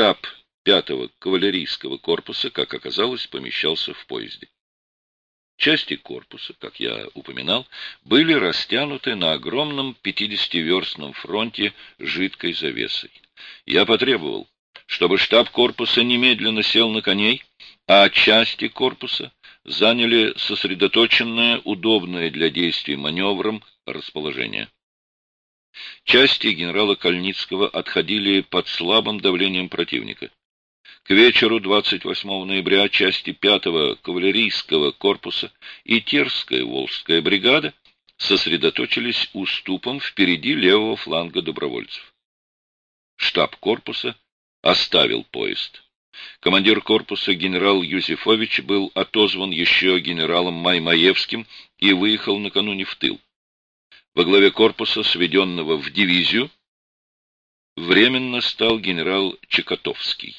Штаб 5-го кавалерийского корпуса, как оказалось, помещался в поезде. Части корпуса, как я упоминал, были растянуты на огромном 50-верстном фронте жидкой завесой. Я потребовал, чтобы штаб корпуса немедленно сел на коней, а части корпуса заняли сосредоточенное, удобное для действий маневром расположение. Части генерала Кальницкого отходили под слабым давлением противника. К вечеру 28 ноября части 5-го кавалерийского корпуса и Терская Волжская бригада сосредоточились уступом впереди левого фланга добровольцев. Штаб корпуса оставил поезд. Командир корпуса генерал Юзефович был отозван еще генералом Маймаевским и выехал накануне в тыл. Во главе корпуса, сведенного в дивизию, временно стал генерал Чекотовский.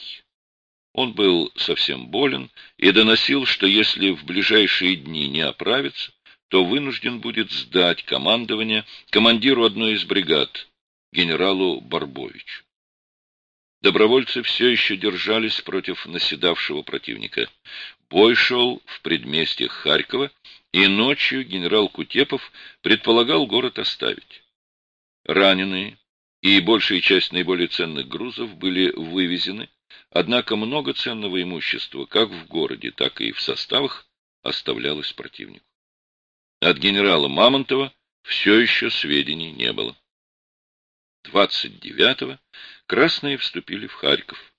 Он был совсем болен и доносил, что если в ближайшие дни не оправится, то вынужден будет сдать командование командиру одной из бригад, генералу Барбовичу. Добровольцы все еще держались против наседавшего противника. Бой шел в предместьях Харькова, и ночью генерал Кутепов предполагал город оставить. Раненые и большая часть наиболее ценных грузов были вывезены, однако много ценного имущества как в городе, так и в составах оставлялось противнику. От генерала Мамонтова все еще сведений не было. 29-го красные вступили в Харьков.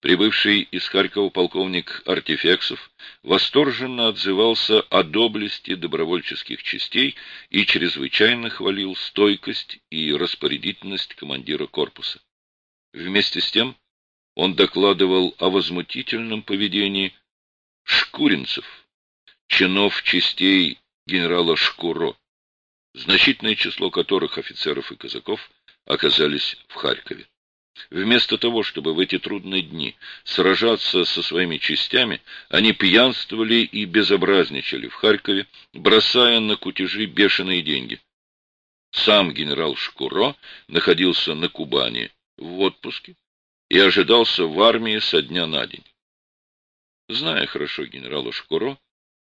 Прибывший из Харькова полковник Артефексов восторженно отзывался о доблести добровольческих частей и чрезвычайно хвалил стойкость и распорядительность командира корпуса. Вместе с тем он докладывал о возмутительном поведении шкуринцев, чинов частей генерала Шкуро, значительное число которых офицеров и казаков оказались в Харькове. Вместо того, чтобы в эти трудные дни сражаться со своими частями, они пьянствовали и безобразничали в Харькове, бросая на кутежи бешеные деньги. Сам генерал Шкуро находился на Кубани в отпуске и ожидался в армии со дня на день. Зная хорошо генерала Шкуро,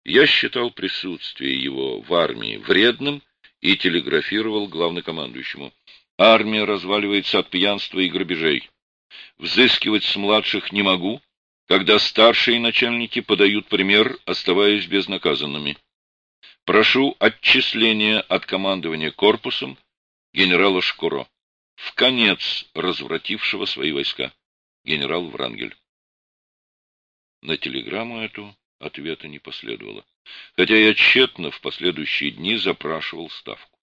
я считал присутствие его в армии вредным и телеграфировал главнокомандующему. Армия разваливается от пьянства и грабежей. Взыскивать с младших не могу, когда старшие начальники подают пример, оставаясь безнаказанными. Прошу отчисления от командования корпусом генерала Шкуро, в конец развратившего свои войска, генерал Врангель. На телеграмму эту ответа не последовало, хотя я тщетно в последующие дни запрашивал ставку.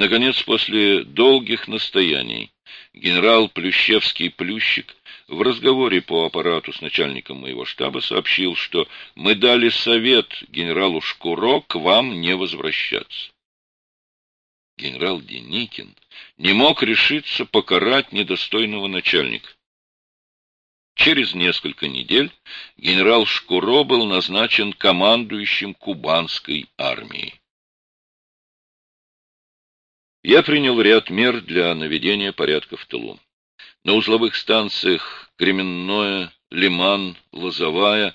Наконец, после долгих настояний, генерал Плющевский-Плющик в разговоре по аппарату с начальником моего штаба сообщил, что мы дали совет генералу Шкуро к вам не возвращаться. Генерал Деникин не мог решиться покарать недостойного начальника. Через несколько недель генерал Шкуро был назначен командующим кубанской армией. Я принял ряд мер для наведения порядка в тылу. На узловых станциях Кременное, Лиман, Лозовая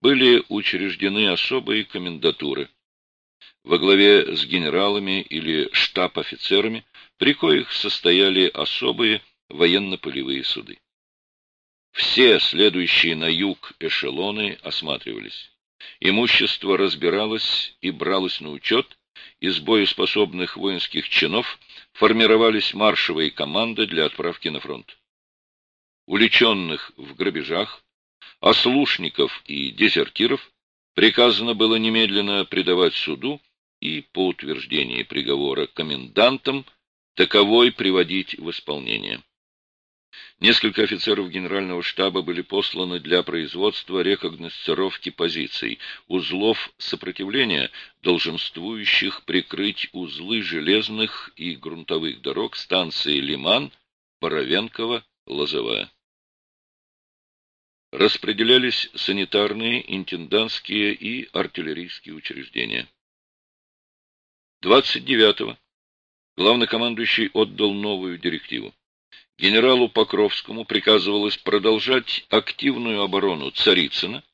были учреждены особые комендатуры. Во главе с генералами или штаб-офицерами, при коих состояли особые военно-полевые суды. Все следующие на юг эшелоны осматривались. Имущество разбиралось и бралось на учет, из боеспособных воинских чинов формировались маршевые команды для отправки на фронт. Уличенных в грабежах, ослушников и дезертиров приказано было немедленно предавать суду и, по утверждении приговора комендантам, таковой приводить в исполнение. Несколько офицеров генерального штаба были посланы для производства рекогносцировки позиций, узлов сопротивления, долженствующих прикрыть узлы железных и грунтовых дорог станции Лиман, Боровенково, Лозовая. Распределялись санитарные, интендантские и артиллерийские учреждения. 29-го главнокомандующий отдал новую директиву Генералу Покровскому приказывалось продолжать активную оборону Царицына,